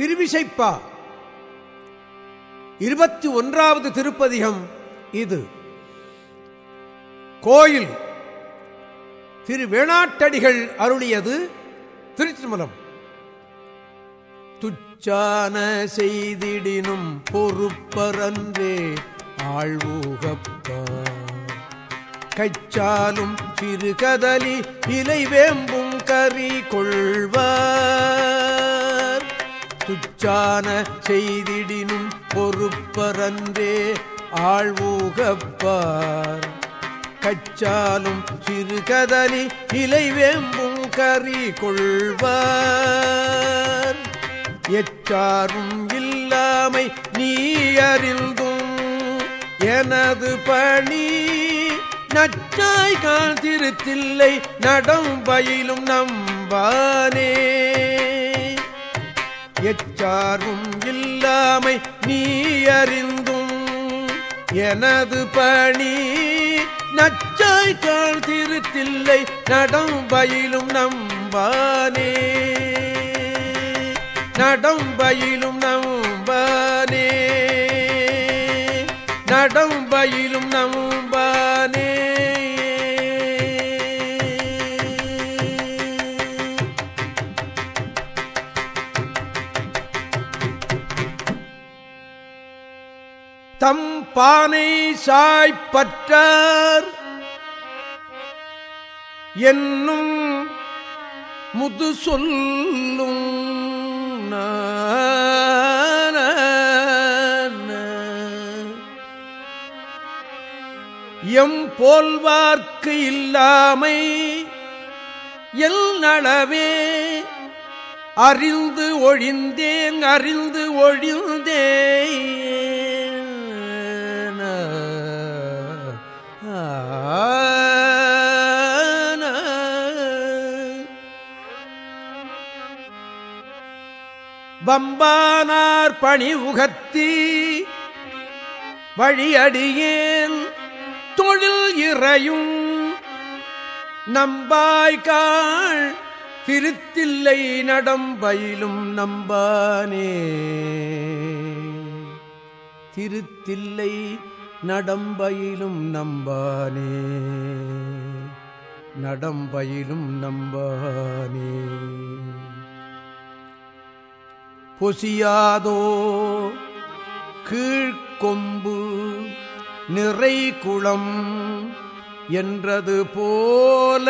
திருவிசைப்பா. இருபத்தி ஒன்றாவது திருப்பதிகம் இது. கோயில் திரு வேணாட்டடிகள் அருளியது திருச்சிமலம் துச்சான செய்திடினும் பொறுப்பரன்றே ஆழ்வூகப்பா. கைச்சாலும் சிறுகதலி இலை வேம்பும் கறி கொள்வார் குச்சான செய்திடினும் பொறுப்பரன்றே ஆழ்வூகப்பார். கச்சாலும் சிறுகதலி இலைவேம்பும் கறி கொள்வார். எச்சாரும் இல்லாமை நீ அறிந்தும் எனது பணி நச்சாய்கால் திருத்தில்லை நடம் பயிலும் நம்பானே. எச்சாரும் இல்லாமை நீ அறிந்தும் எனது பணி நச்சாய்கால் திருத்தில்லை நடம் பயிலும் நம்பானே. நடம் பயிலும் நம்பானே. நடம் பயிலும் தம் பானை சாய்ப்பற்றார். என்னும் முது சொல்லும் எம் போல்வார்க்கு இல்லாமை எல் நளவே அறிந்து ஒழிந்தேன் அறிந்து ஒழிந்தேன். வம்பானார் பணி உகத்தி வழியடியேன் தொழில் இறையும் நம்பாய்காள் திருத்தில்லை நடம்பயிலும் நம்பானே. திருத்தில்லை நடம்பயிலும் நம்பானே. நடம்பயிலும் நம்பானே. பொசியாதோ? கீழ்கொம்பு நிறை குளம் என்றது போல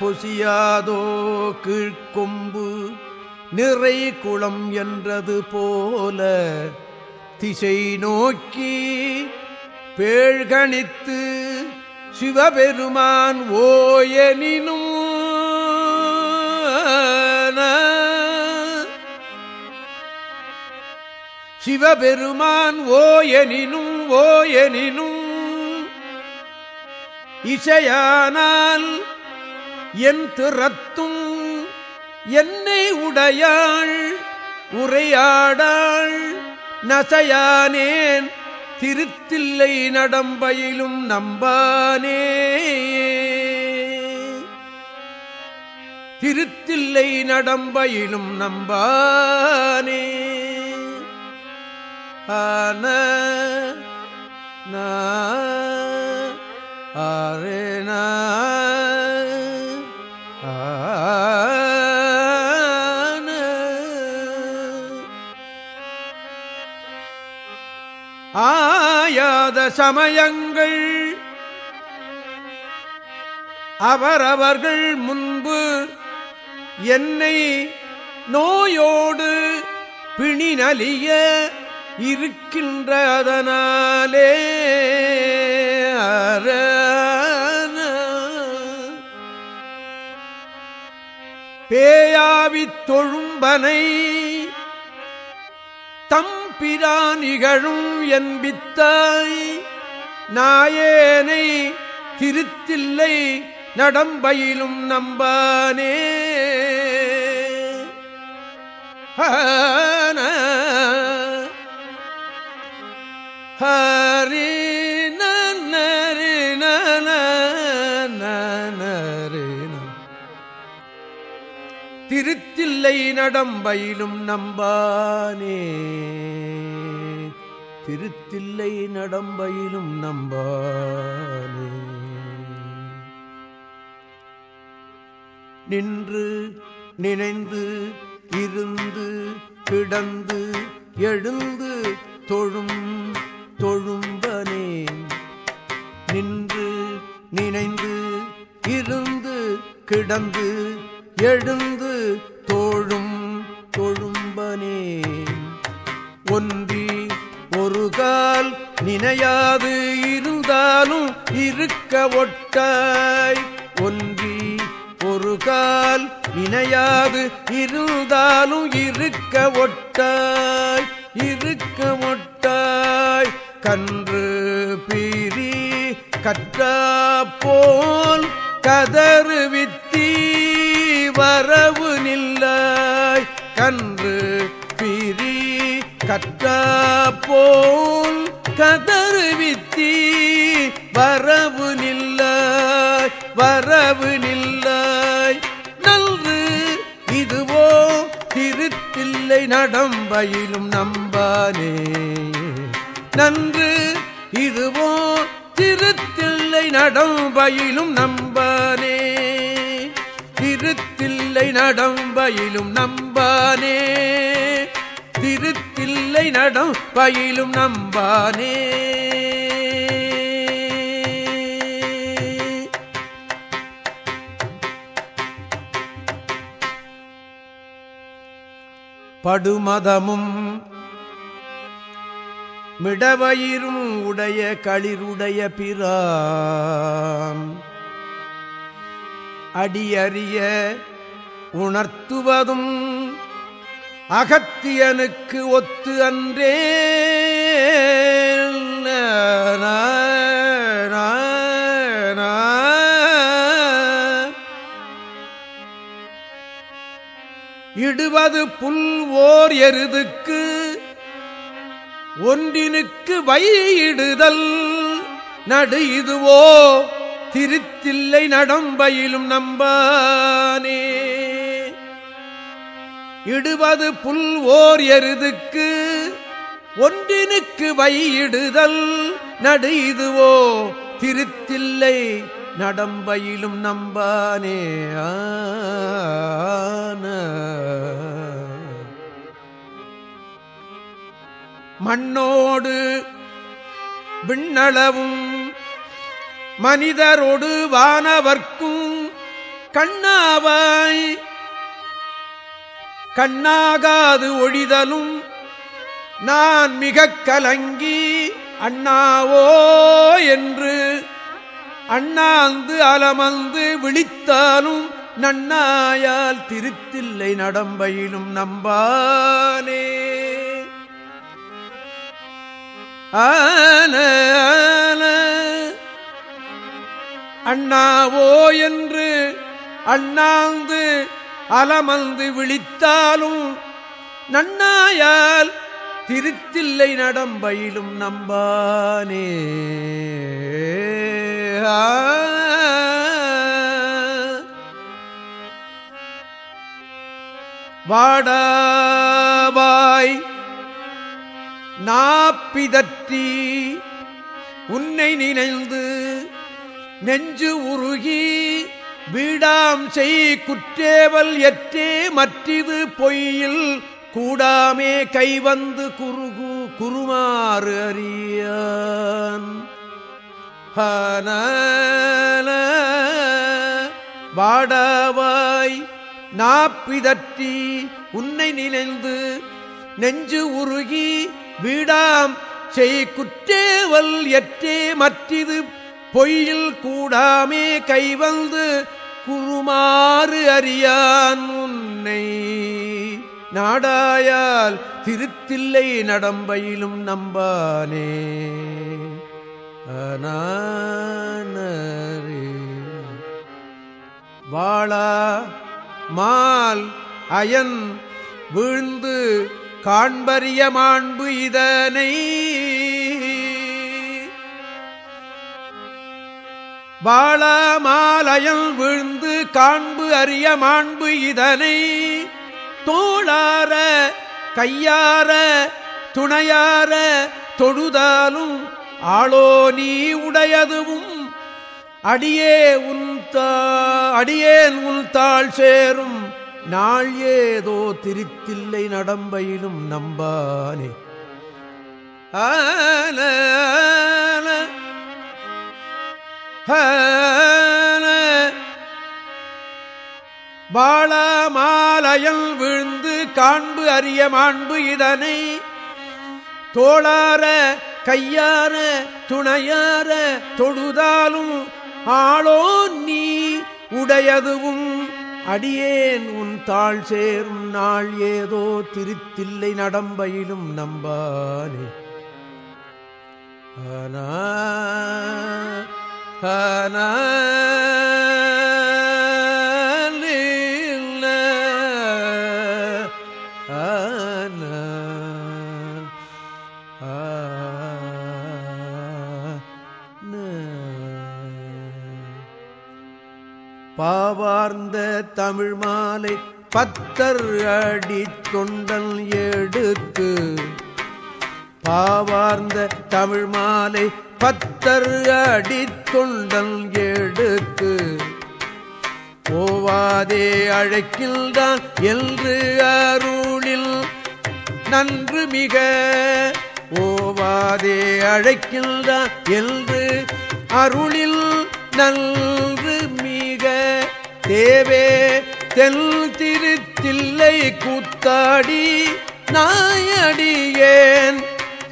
பொசியாதோ? கீழ்கொம்பு நிறை குளம் என்றது போல திசை நோக்கி பேழ்கணித்து சிவபெருமான் ஓயனினும் சிவபெருமான் ஓயனினும் ஓயனினும் இசையானால் என் திறத்தும் என்னை உடையாள் உரையாடாள் நசையானேன் திருத்தில்லை நடம்பயிலும் நம்பானே. திருத்தில்லை நடம்பயிலும் நம்பானே. ஆன ஆரேன ஆயாத சமயங்கள் அவரவர்கள் முன்பு என்னை நோயோடு பிணிநலிய இருக்கின்றதனாலே பேயாவி தொழும்பனை தம்பிரானிகழும் என்பித்தாய் நாயேனை திருத்தில்லை நடம்பயிலும் நம்பானே. ஆ ஹரி நரி நரி திருத்தில்லை நடம்பயிலும் நம்பானே. திருத்தில்லை நடம்பயிலும் நம்பானே. நின்று நினைந்து இருந்து கிடந்து எழுந்து தொழும் தொழும்பனே. நின்று நினைந்து இருந்து கிடந்து எழுந்து தோழும் தொழும்பனே. ஒன்றி ஒரு கால் நினையாது இருந்தாலும் இருக்க ஒட்டாய். ஒன்றி ஒரு கால் நினையாது இருந்தாலும் இருக்க ஒட்டாய். இருக்க ஒட்டாய். கன்று பீரி கற்றா போல் கதறு வித்தி வரவு நில்லாய். கன்று பீரி கற்றா போல் கதறு வித்தி வரவு நில்லாய். வரவு நில்லாய். நன்று இதுவோ திருத்தில்லை நடம்பயிலும் நம்பானே. நன்று. இதுவோ திருத்தில்லை நடம்பயிலும் நம்பானே. திருத்தில்லை நடம்பயிலும் நம்பானே. திருத்தில்லை நடம்பயிலும் நம்பானே. படுமதமும் மிடவயிரும் உடைய களிருடைய பிரான். அடியறிய உணர்த்துவதும் அகத்தியனுக்கு ஒத்து அன்றே. இடுவது புல் ஓர் எருதுக்கு ஒன்றினுக்கு வையிடுதல் நடு இதுவோ திருத்தில்லை நடம்பயிலும் நம்பானே. இடுவது புல் ஓர் எருதுக்கு ஒன்றினுக்கு வையிடுதல் நடு இதுவோ திருத்தில்லை நடம்பயிலும் நம்பானே. ஆன மண்ணோடு விண்ணளவும் மனிதரோடு வானவர்க்கும் கண்ணாவாய். கண்ணாகாது ஒழிதலும் நான் மிக கலங்கி அண்ணாவோ என்று அண்ணாந்து அலமந்து விழித்தாலும் நன்னாயால் திருத்தில்லை நடம்பையிலும் நம்பானே. ஆன அண்ணாவோ என்று அண்ணாந்து அலமந்து விழித்தாலும் நன்னாயால் திருத்தில்லை நடம்பயிலும் நம்பானே. வாடாவாய் நாப்பிதற்றி உன்னை நினைந்து நெஞ்சு உருகி வீடாம் செய் குற்றேவல் எற்றே மற்றிது பொய்யில் கூடாமே கைவந்து குறுகு குருமாறு அறியான். வாடாவாய் நாப்பிதற்றி உன்னை நினைந்து நெஞ்சு உருகி வீடாம் செய் குற்றேவல் எற்றே மற்றிது பொய்யில் கூடாமே கைவந்து குறுமாறு அறியான் உன்னை. நாடாயால் திருத்தில்லை நடம்பையிலும் நம்பானே. வாழா மால் அயன் வீழ்ந்து காண்பரிய மாண்பு இதனை. வாழமாலயம் விழுந்து காண்பு அறிய மாண்பு இதனை. தோளார கையார துணையார தொழுதாலும் ஆளோ நீ உடையதுவும். அடியே உன் அடியேன் உன் சேரும். நாள் ஏதோ திருத்தில்லை நடம்பையிலும் நம்பானே. ஆன பாளமாலயல் விழுந்து காண்பு அறிய மாண்பு இதனை. தோளார கையார துணையார தொழுதாலும் ஆளோ நீ உடையதுவும் அடியேன் உன் தாழ் சேரும் நாள் ஏதோ திருத்தில்லை நடம்பையிலும் நம்பானே. ஆனா ஆனா தமிழ் மாலை பத்தர் அடி தொண்டல் எடுத்து பாவார்ந்த தமிழ் மாலை பத்தர் அடி தொண்டல் எடுத்து போவாதே அழைக்கில்தான் என்று அருளில் நன்று மிக. ஓவாதே அழைக்கில்தான் என்று அருளில் நன்று தேவே தெல் திருத்தில்லை கூத்தாடி நாயடியேன்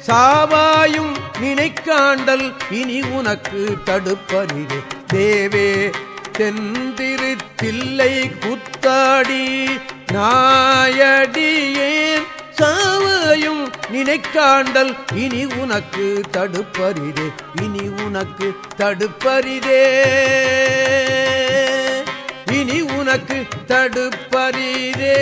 சாவாயும் நினைக்காண்டல் இனி உனக்கு தடுப்பறிவே. தேவே தென்திருத்தில்லை குத்தாடி நாயடியேன் சாவையும் நினைக்காண்டல் இனி உனக்கு தடுப்பரிதே இனி உனக்கு தடுப்பரிதே இனி உனக்கு தடுப்பரிதே